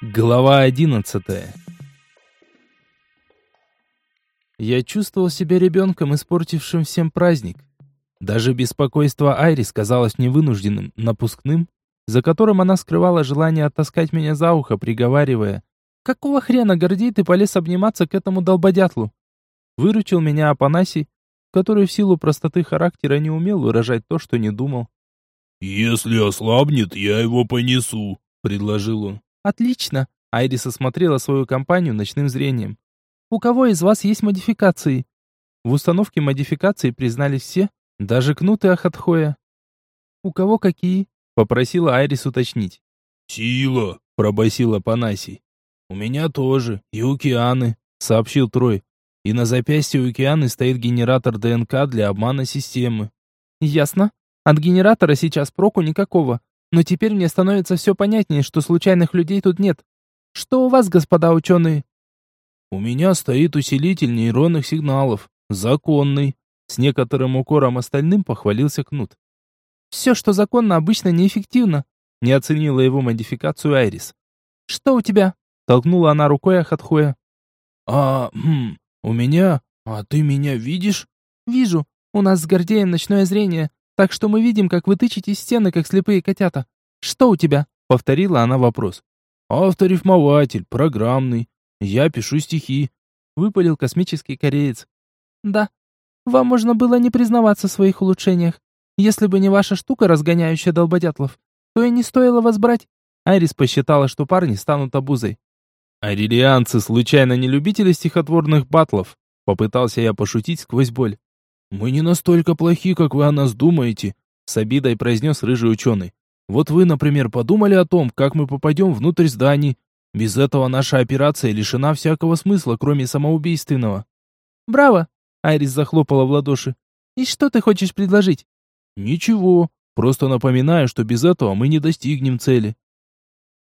Глава одиннадцатая. Я чувствовал себя ребенком, испортившим всем праздник. Даже беспокойство Айрис казалось невынужденным, напускным, за которым она скрывала желание оттаскать меня за ухо, приговаривая, «Какого хрена, Гордей, ты полез обниматься к этому долбодятлу?» Выручил меня Апанасий, который в силу простоты характера не умел выражать то, что не думал. «Если ослабнет, я его понесу», — предложил он. Отлично. Айрис осмотрела свою компанию ночным зрением. У кого из вас есть модификации? В установке модификации признались все, даже Кнут и Ахатхоя. У кого какие? Попросила Айрис уточнить. Сила, пробасила Панасий. У меня тоже, и у Кианы, сообщил Трой. И на запястье у Кианы стоит генератор ДНК для обмана системы. Ясно. От генератора сейчас проку никакого. Но теперь мне становится все понятнее, что случайных людей тут нет. Что у вас, господа ученые?» «У меня стоит усилитель нейронных сигналов. Законный». С некоторым укором остальным похвалился Кнут. «Все, что законно, обычно неэффективно», — не оценила его модификацию Айрис. «Что у тебя?» — толкнула она рукой Ахатхуя. «А, хм, у меня... А ты меня видишь?» «Вижу. У нас с Гордеем ночное зрение. Так что мы видим, как вы тычете стены, как слепые котята. Что у тебя?» — повторила она вопрос. «Авторифмователь, программный. Я пишу стихи», — выпалил космический кореец. «Да. Вам можно было не признаваться в своих улучшениях. Если бы не ваша штука, разгоняющая долбодятлов, то и не стоило вас брать». Айрис посчитала, что парни станут обузой. «Арелианцы случайно не любители стихотворных батлов?» Попытался я пошутить сквозь боль. «Мы не настолько плохи, как вы о нас думаете», — с обидой произнес рыжий ученый. «Вот вы, например, подумали о том, как мы попадем внутрь зданий. Без этого наша операция лишена всякого смысла, кроме самоубийственного». «Браво!» — Айрис захлопала в ладоши. «И что ты хочешь предложить?» «Ничего. Просто напоминаю, что без этого мы не достигнем цели».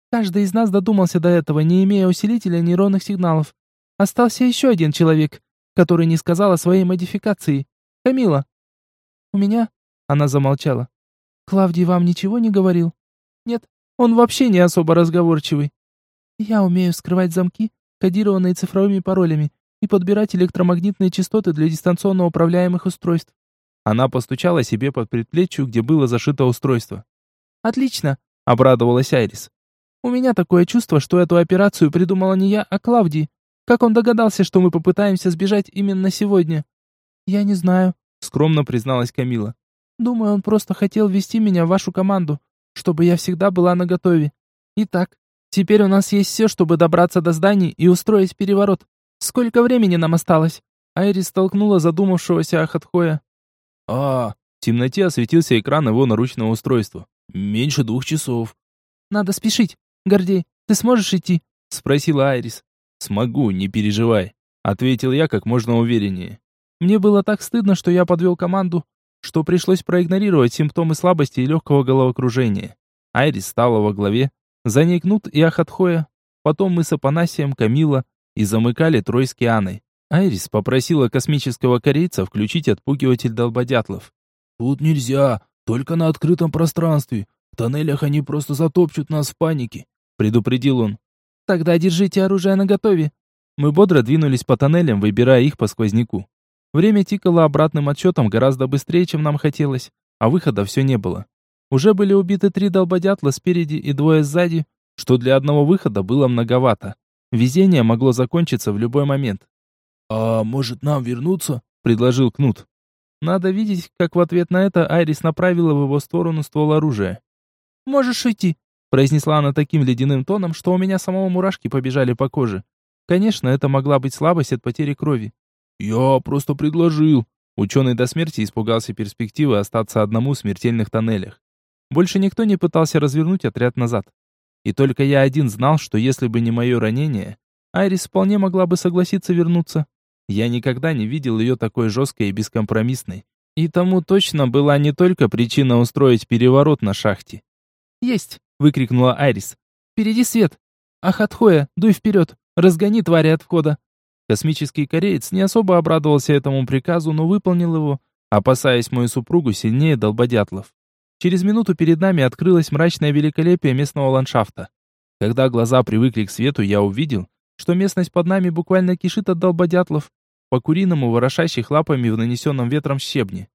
Каждый из нас додумался до этого, не имея усилителя нейронных сигналов. Остался еще один человек, который не сказал о своей модификации. Камила!» «У меня?» — она замолчала. «Клавдий вам ничего не говорил?» «Нет, он вообще не особо разговорчивый. Я умею скрывать замки, кодированные цифровыми паролями, и подбирать электромагнитные частоты для дистанционно управляемых устройств». Она постучала себе под предплечью, где было зашито устройство. «Отлично!» — обрадовалась Айрис. «У меня такое чувство, что эту операцию придумала не я, а Клавдий. Как он догадался, что мы попытаемся сбежать именно сегодня?» «Я не знаю», — скромно призналась Камила. «Думаю, он просто хотел ввести меня в вашу команду, чтобы я всегда была наготове. Итак, теперь у нас есть все, чтобы добраться до зданий и устроить переворот. Сколько времени нам осталось?» Айрис столкнула задумавшегося Ахатхоя. «А, в темноте осветился экран его наручного устройства. Меньше двух часов». «Надо спешить. Гордей, ты сможешь идти?» — спросила Айрис. «Смогу, не переживай», — ответил я как можно увереннее. Мне было так стыдно, что я подвел команду, что пришлось проигнорировать симптомы слабости и легкого головокружения. Айрис стала во главе, за ней Кнут и Ахатхоя, потом мы с Апанасием, Камила и замыкали трой с Кианой. Айрис попросила космического корейца включить отпугиватель долбодятлов. «Тут нельзя, только на открытом пространстве. В тоннелях они просто затопчут нас в панике», — предупредил он. «Тогда держите оружие наготове». Мы бодро двинулись по тоннелям, выбирая их по сквозняку. Время тикало обратным отсчетом гораздо быстрее, чем нам хотелось, а выхода все не было. Уже были убиты три долбодятла спереди и двое сзади, что для одного выхода было многовато. Везение могло закончиться в любой момент. «А может, нам вернуться?» — предложил Кнут. Надо видеть, как в ответ на это Айрис направила в его сторону ствол оружия. «Можешь идти», — произнесла она таким ледяным тоном, что у меня самого мурашки побежали по коже. Конечно, это могла быть слабость от потери крови. «Я просто предложил». Ученый до смерти испугался перспективы остаться одному в смертельных тоннелях. Больше никто не пытался развернуть отряд назад. И только я один знал, что если бы не мое ранение, Айрис вполне могла бы согласиться вернуться. Я никогда не видел ее такой жесткой и бескомпромиссной. И тому точно была не только причина устроить переворот на шахте. «Есть!» — выкрикнула Айрис. «Впереди свет! Ахатхоя, дуй вперед! Разгони твари от входа!» Космический кореец не особо обрадовался этому приказу, но выполнил его, опасаясь мою супругу сильнее долбодятлов. Через минуту перед нами открылось мрачное великолепие местного ландшафта. Когда глаза привыкли к свету, я увидел, что местность под нами буквально кишит от долбодятлов, по-куриному ворошащих лапами в нанесенном ветром щебне.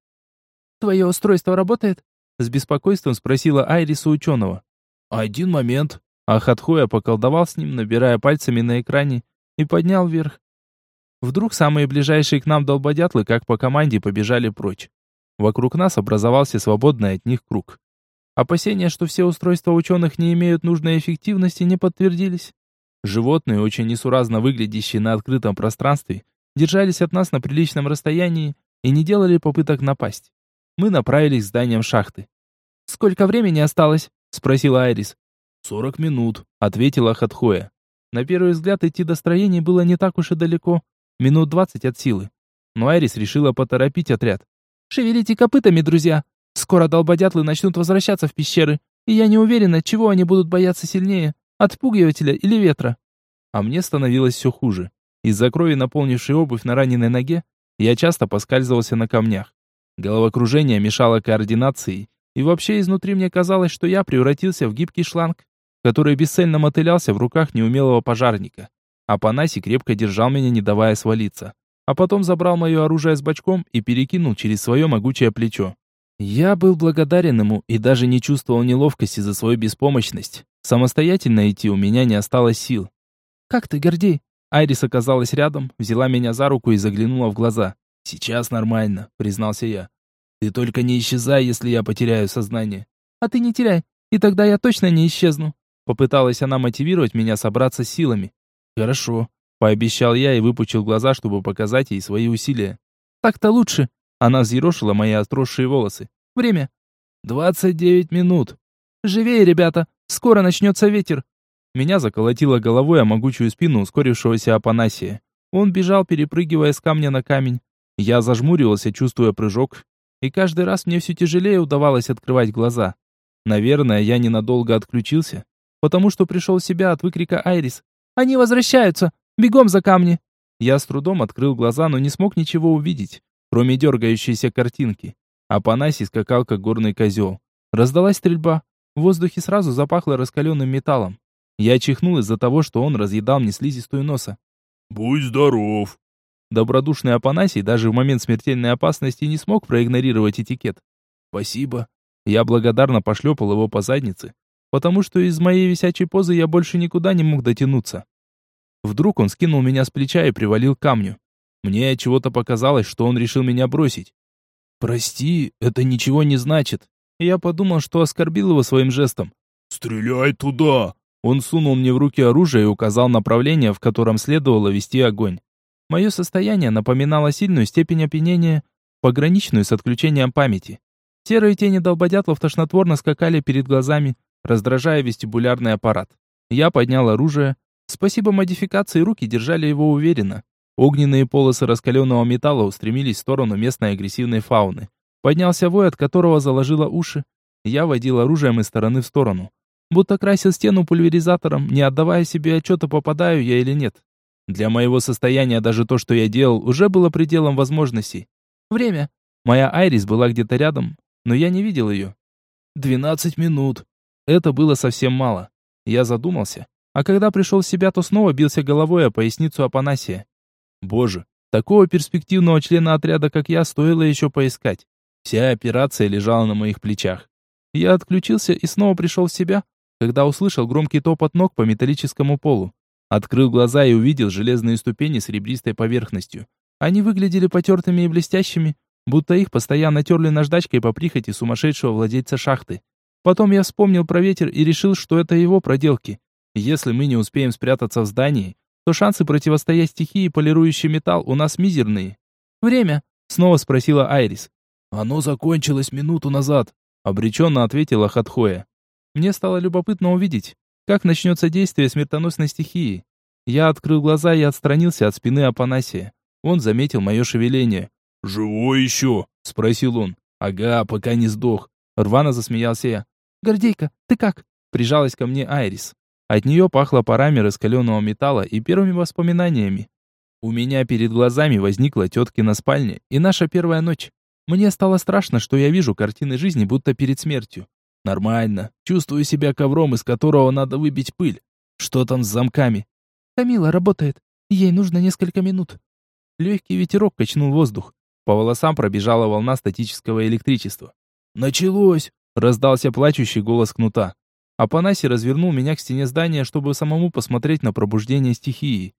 «Твое устройство работает?» С беспокойством спросила Айрис у ученого. «Один момент». Ахатхоя поколдовал с ним, набирая пальцами на экране, и поднял вверх. Вдруг самые ближайшие к нам долбодятлы, как по команде, побежали прочь. Вокруг нас образовался свободный от них круг. Опасения, что все устройства ученых не имеют нужной эффективности, не подтвердились. Животные, очень несуразно выглядящие на открытом пространстве, держались от нас на приличном расстоянии и не делали попыток напасть. Мы направились к зданиям шахты. «Сколько времени осталось?» — спросила Айрис. «Сорок минут», — ответила Хатхоя. На первый взгляд идти до строений было не так уж и далеко, минут двадцать от силы. Но Айрис решила поторопить отряд. «Шевелите копытами, друзья! Скоро долбодятлы начнут возвращаться в пещеры, и я не уверена, чего они будут бояться сильнее, отпугивателя или ветра». А мне становилось все хуже. Из-за крови, наполнившей обувь на раненой ноге, я часто поскальзывался на камнях. Головокружение мешало координации, и вообще изнутри мне казалось, что я превратился в гибкий шланг, который бесцельно мотылялся в руках неумелого пожарника. А Панаси крепко держал меня, не давая свалиться. А потом забрал мое оружие с бочком и перекинул через свое могучее плечо. Я был благодарен ему и даже не чувствовал неловкости за свою беспомощность. Самостоятельно идти у меня не осталось сил. «Как ты, Гордей?» Айрис оказалась рядом, взяла меня за руку и заглянула в глаза. «Сейчас нормально», — признался я. «Ты только не исчезай, если я потеряю сознание». «А ты не теряй, и тогда я точно не исчезну». Попыталась она мотивировать меня собраться силами. «Хорошо», — пообещал я и выпучил глаза, чтобы показать ей свои усилия. «Так-то лучше». Она взъерошила мои отросшие волосы. «Время?» «Двадцать девять минут». «Живее, ребята, скоро начнется ветер». Меня заколотило головой о могучую спину ускорившегося Апанасия. Он бежал, перепрыгивая с камня на камень. Я зажмуривался, чувствуя прыжок, и каждый раз мне все тяжелее удавалось открывать глаза. Наверное, я ненадолго отключился, потому что пришел в себя от выкрика Айрис. «Они возвращаются! Бегом за камни!» Я с трудом открыл глаза, но не смог ничего увидеть, кроме дергающейся картинки. Апанасий скакал, как горный козел. Раздалась стрельба. В воздухе сразу запахло раскаленным металлом. Я чихнул из-за того, что он разъедал мне слизистую носа. «Будь здоров!» Добродушный Апанасий даже в момент смертельной опасности не смог проигнорировать этикет. «Спасибо». Я благодарно пошлепал его по заднице, потому что из моей висячей позы я больше никуда не мог дотянуться. Вдруг он скинул меня с плеча и привалил к камню. Мне чего-то показалось, что он решил меня бросить. «Прости, это ничего не значит». Я подумал, что оскорбил его своим жестом. «Стреляй туда!» Он сунул мне в руки оружие и указал направление, в котором следовало вести огонь. Мое состояние напоминало сильную степень опьянения, пограничную с отключением памяти. Серые тени долбодятлов тошнотворно скакали перед глазами, раздражая вестибулярный аппарат. Я поднял оружие. Спасибо модификации, руки держали его уверенно. Огненные полосы раскаленного металла устремились в сторону местной агрессивной фауны. Поднялся вой, от которого заложило уши. Я водил оружием из стороны в сторону будто красил стену пульверизатором, не отдавая себе отчета, попадаю я или нет. Для моего состояния даже то, что я делал, уже было пределом возможностей. Время. Моя Айрис была где-то рядом, но я не видел ее. Двенадцать минут. Это было совсем мало. Я задумался, а когда пришел в себя, то снова бился головой о поясницу Апанасия. Боже, такого перспективного члена отряда, как я, стоило еще поискать. Вся операция лежала на моих плечах. Я отключился и снова пришел в себя, когда услышал громкий топот ног по металлическому полу. Открыл глаза и увидел железные ступени с ребристой поверхностью. Они выглядели потертыми и блестящими, будто их постоянно терли наждачкой по прихоти сумасшедшего владельца шахты. Потом я вспомнил про ветер и решил, что это его проделки. Если мы не успеем спрятаться в здании, то шансы противостоять стихии полирующий металл у нас мизерные. «Время?» — снова спросила Айрис. «Оно закончилось минуту назад», — обреченно ответила Хатхоя. Мне стало любопытно увидеть, как начнется действие смертоносной стихии. Я открыл глаза и отстранился от спины Апанасия. Он заметил мое шевеление. «Живой еще?» — спросил он. «Ага, пока не сдох». Рвано засмеялся я. «Гордейка, ты как?» Прижалась ко мне Айрис. От нее пахло парами раскаленного металла и первыми воспоминаниями. У меня перед глазами возникла теткина спальня и наша первая ночь. Мне стало страшно, что я вижу картины жизни будто перед смертью. Нормально. Чувствую себя ковром, из которого надо выбить пыль. Что там с замками? Камила работает. Ей нужно несколько минут. Легкий ветерок качнул воздух. По волосам пробежала волна статического электричества. «Началось!» — раздался плачущий голос кнута. Апанасий развернул меня к стене здания, чтобы самому посмотреть на пробуждение стихии.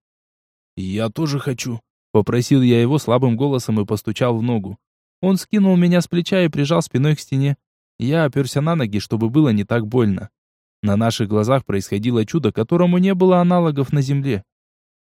«Я тоже хочу», — попросил я его слабым голосом и постучал в ногу. Он скинул меня с плеча и прижал спиной к стене. Я оперся на ноги, чтобы было не так больно. На наших глазах происходило чудо, которому не было аналогов на земле.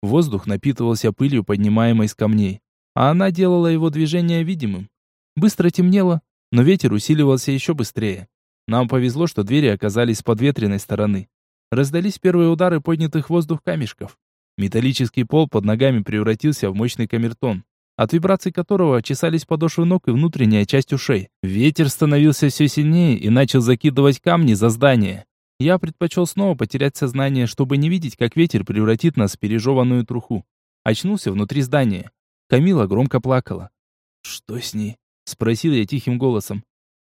Воздух напитывался пылью, поднимаемой с камней, а она делала его движение видимым. Быстро темнело, но ветер усиливался еще быстрее. Нам повезло, что двери оказались с подветренной стороны. Раздались первые удары поднятых в воздух камешков. Металлический пол под ногами превратился в мощный камертон от вибраций которого чесались подошвы ног и внутренняя часть ушей. Ветер становился все сильнее и начал закидывать камни за здание. Я предпочел снова потерять сознание, чтобы не видеть, как ветер превратит нас в пережеванную труху. Очнулся внутри здания. Камила громко плакала. «Что с ней?» — спросил я тихим голосом.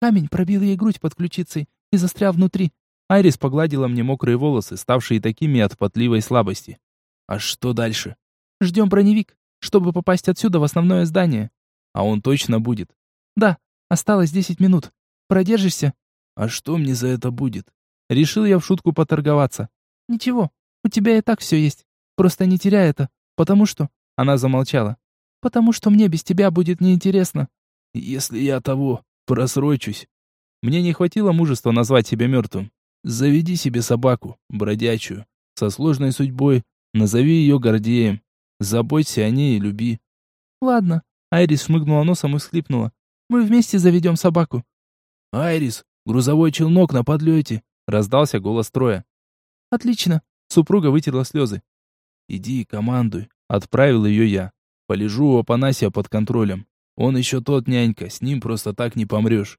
Камень пробил ей грудь под ключицей и застрял внутри. Айрис погладила мне мокрые волосы, ставшие такими от потливой слабости. «А что дальше?» «Ждем броневик чтобы попасть отсюда в основное здание. А он точно будет? Да, осталось десять минут. Продержишься? А что мне за это будет? Решил я в шутку поторговаться. Ничего, у тебя и так все есть. Просто не теряй это, потому что... Она замолчала. Потому что мне без тебя будет неинтересно. Если я того, просрочусь. Мне не хватило мужества назвать себя мертвым. Заведи себе собаку, бродячую, со сложной судьбой, назови ее Гордеем. Заботься о ней и люби. Ладно. Айрис шмыгнула носом и всхлипнула. Мы вместе заведем собаку. Айрис, грузовой челнок на подлете. Раздался голос Троя. Отлично. Супруга вытерла слезы. Иди, командуй. Отправил ее я. Полежу у Апанасия под контролем. Он еще тот нянька, с ним просто так не помрешь.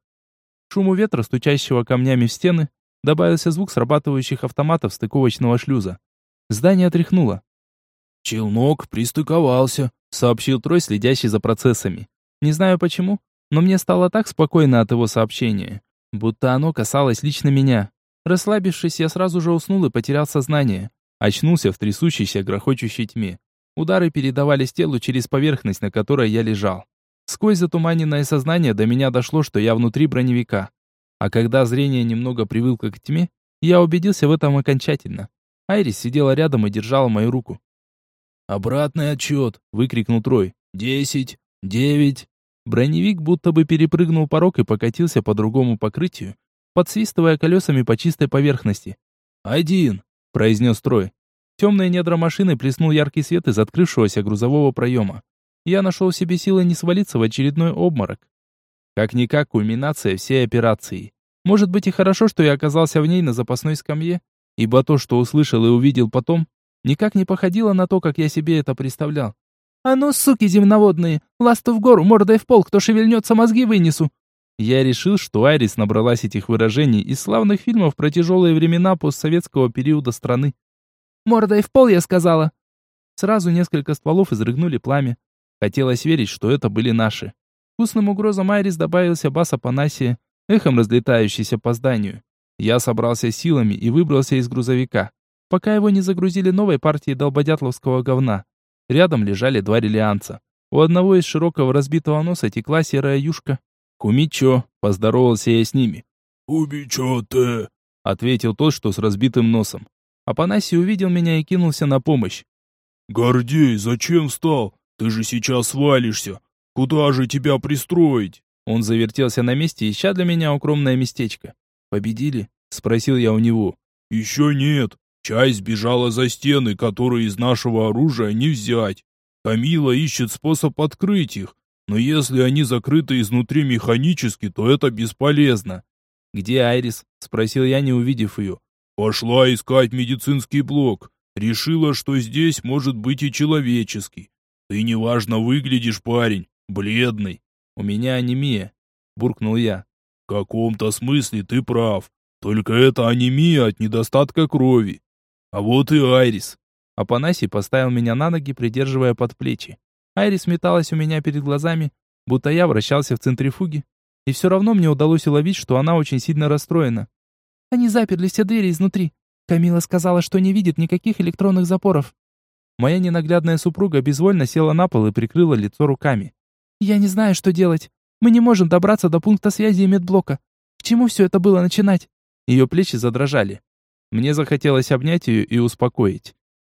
Шуму ветра, стучащего камнями в стены, добавился звук срабатывающих автоматов стыковочного шлюза. Здание отряхнуло. «Челнок пристыковался», — сообщил Трой, следящий за процессами. Не знаю почему, но мне стало так спокойно от его сообщения, будто оно касалось лично меня. Расслабившись, я сразу же уснул и потерял сознание. Очнулся в трясущейся, грохочущей тьме. Удары передавались телу через поверхность, на которой я лежал. Сквозь затуманенное сознание до меня дошло, что я внутри броневика. А когда зрение немного привыкло к тьме, я убедился в этом окончательно. Айрис сидела рядом и держала мою руку. «Обратный отчет!» — выкрикнул Трой. «Десять! Девять!» Броневик будто бы перепрыгнул порог и покатился по другому покрытию, подсвистывая колесами по чистой поверхности. «Один!» — произнес Трой. Темные недра машины плеснул яркий свет из открывшегося грузового проема. Я нашел в себе силы не свалиться в очередной обморок. Как-никак кульминация всей операции. Может быть и хорошо, что я оказался в ней на запасной скамье, ибо то, что услышал и увидел потом, никак не походило на то, как я себе это представлял. «А ну, суки земноводные, ласту в гору, мордой в пол, кто шевельнется, мозги вынесу!» Я решил, что Айрис набралась этих выражений из славных фильмов про тяжелые времена постсоветского периода страны. «Мордой в пол, я сказала!» Сразу несколько стволов изрыгнули пламя. Хотелось верить, что это были наши. Вкусным угрозам Айрис добавился бас Апанасия, эхом разлетающийся по зданию. Я собрался силами и выбрался из грузовика пока его не загрузили новой партией долбодятловского говна. Рядом лежали два релианца. У одного из широкого разбитого носа текла серая юшка. «Кумичо», — поздоровался я с ними. «Кумичо ты», — ответил тот, что с разбитым носом. Апанасий увидел меня и кинулся на помощь. «Гордей, зачем встал? Ты же сейчас свалишься. Куда же тебя пристроить?» Он завертелся на месте, ища для меня укромное местечко. «Победили?» — спросил я у него. «Еще нет. Часть сбежала за стены, которые из нашего оружия не взять. Камила ищет способ открыть их, но если они закрыты изнутри механически, то это бесполезно. «Где Айрис?» — спросил я, не увидев ее. «Пошла искать медицинский блок. Решила, что здесь может быть и человеческий. Ты неважно выглядишь, парень, бледный. У меня анемия», — буркнул я. «В каком-то смысле ты прав. Только это анемия от недостатка крови. А вот и Айрис. Апанасий поставил меня на ноги, придерживая под плечи. Айрис металась у меня перед глазами, будто я вращался в центрифуге. И все равно мне удалось уловить, что она очень сильно расстроена. Они заперли все двери изнутри. Камила сказала, что не видит никаких электронных запоров. Моя ненаглядная супруга безвольно села на пол и прикрыла лицо руками. Я не знаю, что делать. Мы не можем добраться до пункта связи и медблока. К чему все это было начинать? Ее плечи задрожали. Мне захотелось обнять ее и успокоить.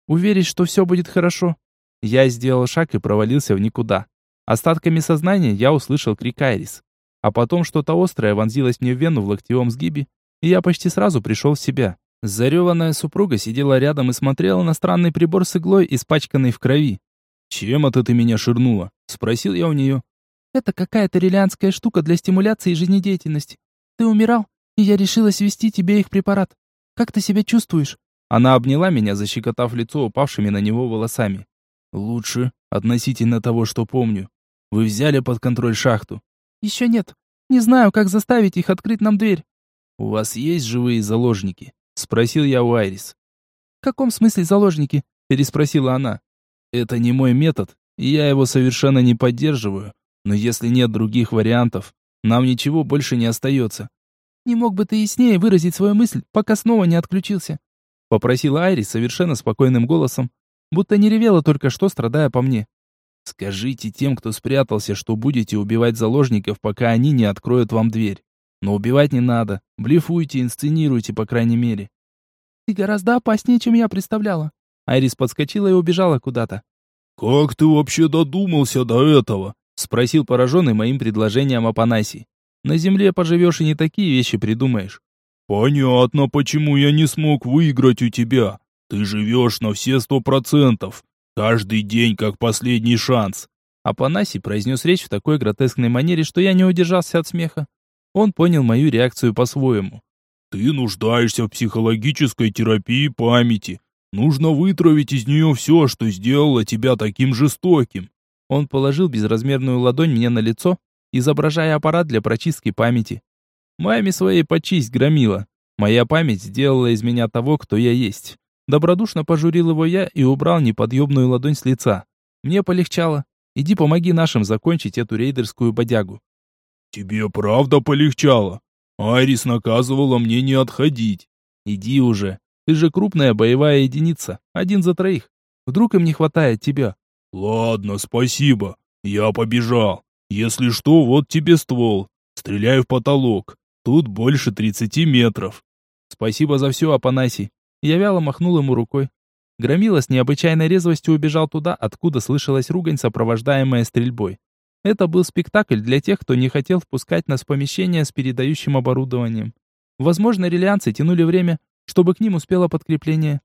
Уверить, что все будет хорошо. Я сделал шаг и провалился в никуда. Остатками сознания я услышал крик Айрис. А потом что-то острое вонзилось мне в вену в локтевом сгибе, и я почти сразу пришел в себя. Зареванная супруга сидела рядом и смотрела на странный прибор с иглой, испачканный в крови. «Чем это ты меня ширнула?» — спросил я у нее. «Это какая-то релианская штука для стимуляции жизнедеятельности. Ты умирал, и я решилась ввести тебе их препарат. Как ты себя чувствуешь?» Она обняла меня, защекотав лицо упавшими на него волосами. «Лучше, относительно того, что помню. Вы взяли под контроль шахту?» «Еще нет. Не знаю, как заставить их открыть нам дверь». «У вас есть живые заложники?» — спросил я у Айрис. «В каком смысле заложники?» — переспросила она. «Это не мой метод, и я его совершенно не поддерживаю. Но если нет других вариантов, нам ничего больше не остается». «Не мог бы ты яснее выразить свою мысль, пока снова не отключился?» — попросила Айрис совершенно спокойным голосом, будто не ревела только что, страдая по мне. Скажите тем, кто спрятался, что будете убивать заложников, пока они не откроют вам дверь. Но убивать не надо. Блефуйте, инсценируйте, по крайней мере. Ты гораздо опаснее, чем я представляла. Айрис подскочила и убежала куда-то. Как ты вообще додумался до этого? Спросил пораженный моим предложением Апанасий. На земле поживешь и не такие вещи придумаешь. Понятно, почему я не смог выиграть у тебя. Ты живешь на все сто процентов. Каждый день как последний шанс. Апанасий произнес речь в такой гротескной манере, что я не удержался от смеха. Он понял мою реакцию по-своему. Ты нуждаешься в психологической терапии памяти. Нужно вытравить из нее все, что сделало тебя таким жестоким. Он положил безразмерную ладонь мне на лицо, изображая аппарат для прочистки памяти. Маме своей почисть громила. Моя память сделала из меня того, кто я есть. Добродушно пожурил его я и убрал неподъемную ладонь с лица. Мне полегчало. Иди помоги нашим закончить эту рейдерскую бодягу. Тебе правда полегчало? Айрис наказывала мне не отходить. Иди уже. Ты же крупная боевая единица. Один за троих. Вдруг им не хватает тебя? Ладно, спасибо. Я побежал. Если что, вот тебе ствол. Стреляй в потолок. Тут больше тридцати метров. Спасибо за все, Апанасий. Я вяло махнул ему рукой. Громила с необычайной резвостью убежал туда, откуда слышалась ругань, сопровождаемая стрельбой. Это был спектакль для тех, кто не хотел впускать нас в помещение с передающим оборудованием. Возможно, релианцы тянули время, чтобы к ним успело подкрепление.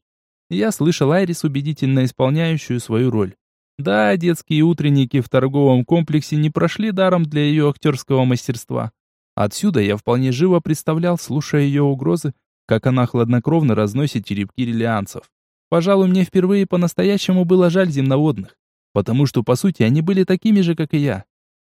Я слышал Айрис, убедительно исполняющую свою роль. Да, детские утренники в торговом комплексе не прошли даром для ее актерского мастерства. Отсюда я вполне живо представлял, слушая ее угрозы, как она хладнокровно разносит черепки релианцев. Пожалуй, мне впервые по-настоящему было жаль земноводных, потому что, по сути, они были такими же, как и я.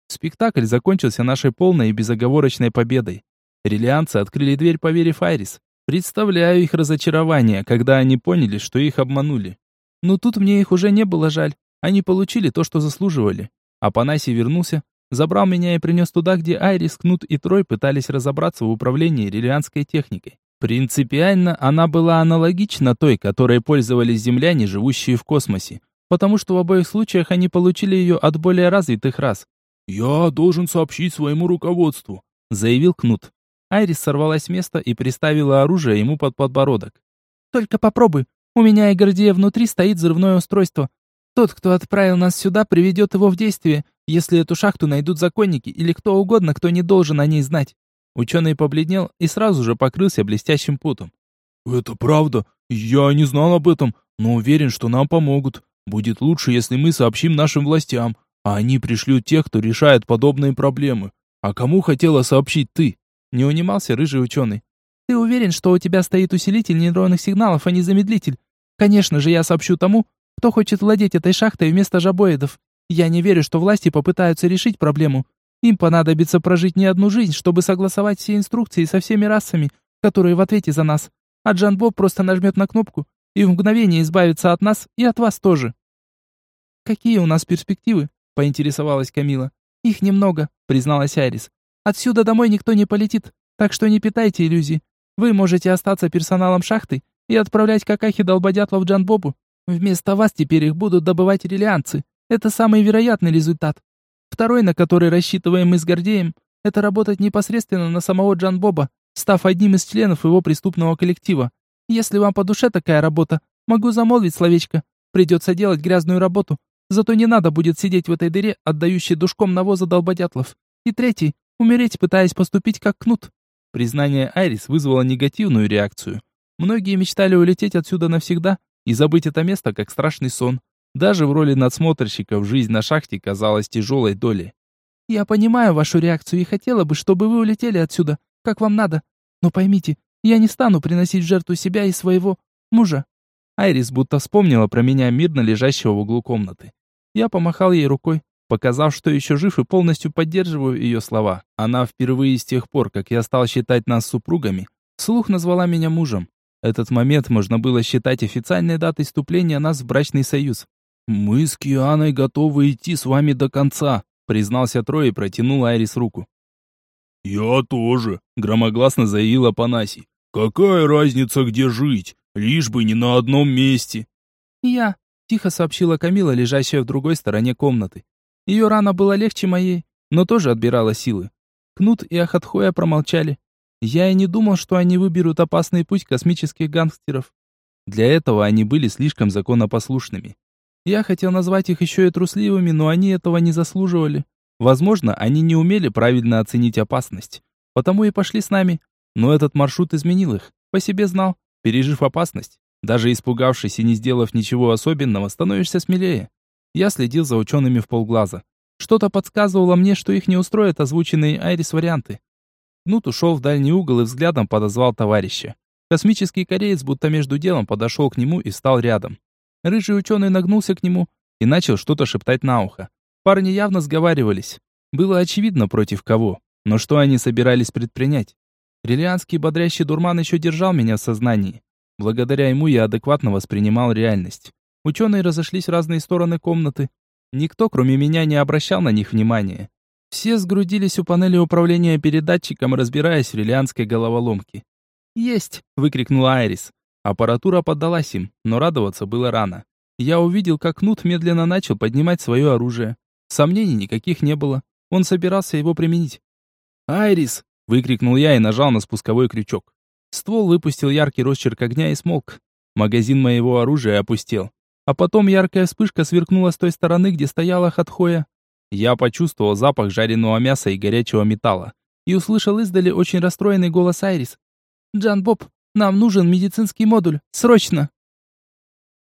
Спектакль закончился нашей полной и безоговорочной победой. Релианцы открыли дверь, поверив Айрис. Представляю их разочарование, когда они поняли, что их обманули. Но тут мне их уже не было жаль. Они получили то, что заслуживали. Апанасий вернулся, забрал меня и принес туда, где Айрис, Кнут и Трой пытались разобраться в управлении релианской техникой. Принципиально она была аналогична той, которой пользовались земляне, живущие в космосе, потому что в обоих случаях они получили ее от более развитых рас. «Я должен сообщить своему руководству», — заявил Кнут. Айрис сорвалась с места и приставила оружие ему под подбородок. «Только попробуй. У меня и Гордея внутри стоит взрывное устройство. Тот, кто отправил нас сюда, приведет его в действие, если эту шахту найдут законники или кто угодно, кто не должен о ней знать. Ученый побледнел и сразу же покрылся блестящим потом. «Это правда. Я не знал об этом, но уверен, что нам помогут. Будет лучше, если мы сообщим нашим властям, а они пришлют тех, кто решает подобные проблемы. А кому хотела сообщить ты?» Не унимался рыжий ученый. «Ты уверен, что у тебя стоит усилитель нейронных сигналов, а не замедлитель? Конечно же, я сообщу тому, кто хочет владеть этой шахтой вместо жабоидов. Я не верю, что власти попытаются решить проблему. Им понадобится прожить не одну жизнь, чтобы согласовать все инструкции со всеми расами, которые в ответе за нас. А Джан Боб просто нажмет на кнопку и в мгновение избавится от нас и от вас тоже. Какие у нас перспективы? Поинтересовалась Камила. Их немного, призналась Айрис. Отсюда домой никто не полетит, так что не питайте иллюзий. Вы можете остаться персоналом шахты и отправлять какахи долбодятлов Джанбобу. Вместо вас теперь их будут добывать релианцы. Это самый вероятный результат. Второй, на который рассчитываем мы с Гордеем, это работать непосредственно на самого Джанбоба, став одним из членов его преступного коллектива. Если вам по душе такая работа, могу замолвить словечко. Придется делать грязную работу. Зато не надо будет сидеть в этой дыре, отдающей душком навоза долбодятлов. И третий — умереть, пытаясь поступить как кнут. Признание Айрис вызвало негативную реакцию. Многие мечтали улететь отсюда навсегда и забыть это место как страшный сон. Даже в роли надсмотрщиков жизнь на шахте казалась тяжелой долей. «Я понимаю вашу реакцию и хотела бы, чтобы вы улетели отсюда, как вам надо. Но поймите, я не стану приносить в жертву себя и своего мужа». Айрис будто вспомнила про меня мирно лежащего в углу комнаты. Я помахал ей рукой, показав, что еще жив и полностью поддерживаю ее слова. Она впервые с тех пор, как я стал считать нас супругами, вслух назвала меня мужем. Этот момент можно было считать официальной датой вступления нас в брачный союз. «Мы с Кианой готовы идти с вами до конца», признался Трой и протянул Айрис руку. «Я тоже», — громогласно заявил Апанасий. «Какая разница, где жить? Лишь бы не на одном месте». «Я», — тихо сообщила Камила, лежащая в другой стороне комнаты. Ее рана была легче моей, но тоже отбирала силы. Кнут и Ахатхоя промолчали. Я и не думал, что они выберут опасный путь космических гангстеров. Для этого они были слишком законопослушными. Я хотел назвать их еще и трусливыми, но они этого не заслуживали. Возможно, они не умели правильно оценить опасность. Потому и пошли с нами. Но этот маршрут изменил их. По себе знал. Пережив опасность, даже испугавшись и не сделав ничего особенного, становишься смелее. Я следил за учеными в полглаза. Что-то подсказывало мне, что их не устроят озвученные Айрис варианты. Кнут ушел в дальний угол и взглядом подозвал товарища. Космический кореец будто между делом подошел к нему и стал рядом. Рыжий ученый нагнулся к нему и начал что-то шептать на ухо. Парни явно сговаривались. Было очевидно против кого, но что они собирались предпринять. Релианский бодрящий дурман еще держал меня в сознании. Благодаря ему я адекватно воспринимал реальность. Ученые разошлись в разные стороны комнаты. Никто, кроме меня, не обращал на них внимания. Все сгрудились у панели управления передатчиком, разбираясь в релианской головоломке. «Есть!» — выкрикнула Айрис. Аппаратура поддалась им, но радоваться было рано. Я увидел, как Нут медленно начал поднимать свое оружие. Сомнений никаких не было. Он собирался его применить. «Айрис!» — выкрикнул я и нажал на спусковой крючок. Ствол выпустил яркий росчерк огня и смолк. Магазин моего оружия опустел. А потом яркая вспышка сверкнула с той стороны, где стояла Хатхоя. Я почувствовал запах жареного мяса и горячего металла. И услышал издали очень расстроенный голос Айрис. «Джан Боб, нам нужен медицинский модуль. Срочно!»